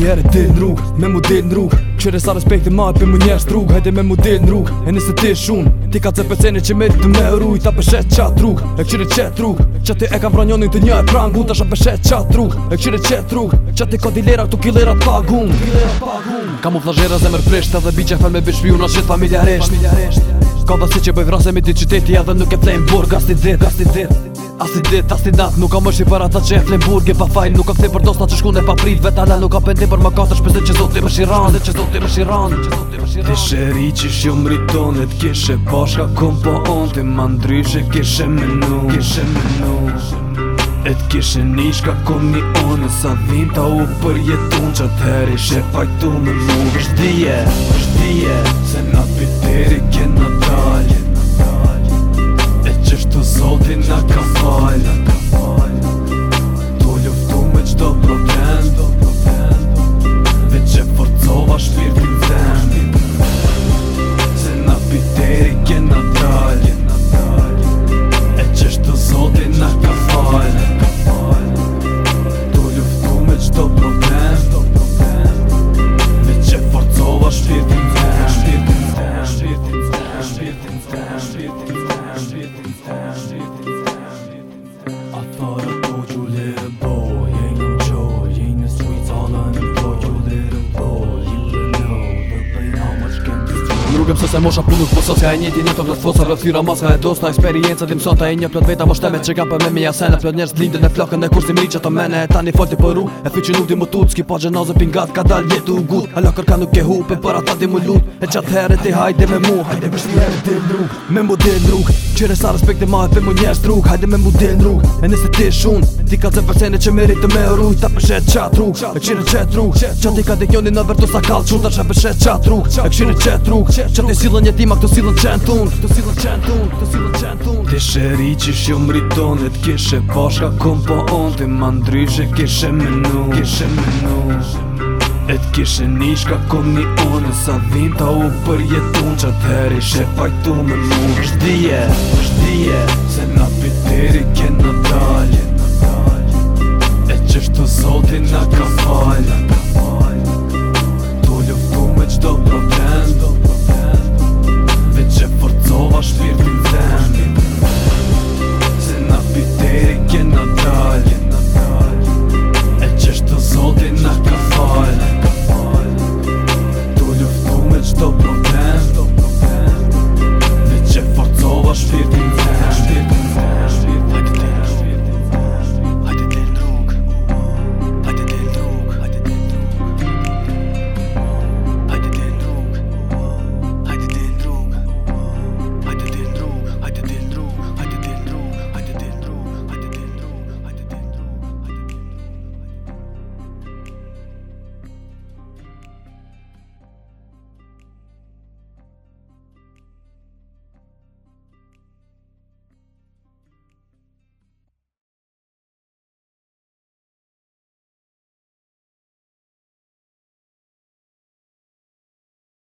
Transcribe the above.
një herë të në rrugë Me mu dit në rrugë Qërë e sa respekt e marë për mu njerës të rrugë Hajde me mu dit në rrugë E nisë të të Ti ka të pëcene që me të me rrujë Ta për qatë rrugë E këqëri qetë rrugë Qëti e ka vra të një e prangë Unë të shë për qatë rrugë E këqëri qetë rrugë Qa ti ka di lera këtu ki lera pa gungë Kamu flasherë a zemër presht Ka dhe si që bëj ti i A Edhe nuk e plejnë burg Asni dit asni dhe Asi dit, asni nat, nuk kam është i për ata që e flim e pa fajn Nuk kam këthi për dosta që shku në pa prit Vet ala nuk ka pëndi për më katër shpesit që zoti më shiran Dhe që zoti më shiran Dhe shëri që shjo më rritonet kishe Pashka këm po on T'i më ndryshe kishe më nu Kishe më nu E t'kishe nishka nish një onë Sa dhim ta u për jetun që të heri Shë fajtu me mu Se na piteri kena tu zodin na kafar se mosha punu të posa Ska e njëti një të vlatë fosa Vlatë fyra maska e dosta Experienca dhe mësota e një plot veta Vo shteme që kam për me mi jasene Plot njerës t'linde në flakën e kursim rica të mene E tani folti për ru E fi që nuk di më tut Ski pa gjenazë pingat ka dal jetu u gut Ala kërka nuk e hupe për ata di më lut E qatë herë ti hajde me mu Hajde për shti herë Me mu del rrug Qire sa respekt e ma e pe Hajde me mu del rrug E nëse ti shun Ti ka zë vërsejnë që merit të me rruj Ta përshet qatë rrug E këshirë qatë rrug Qatë i ka dikjoni në vërtu sa kalë qunë Ta shë përshet qatë rrug E këshirë qatë rrug Qatë i sillën një tim, a këto sillën qenë tun Këto sillën qenë tunë këto sillën qenë tun Të shëri që shjo më e Dhe t'keshe bashka kom po onë Të më ndryshe kishe menu menu E t'keshe nish ka kom një onë sa dhim ta u për jetun Qa t'heri shë fajtu me mu Shdije, shdije Se na piteri kënë në dal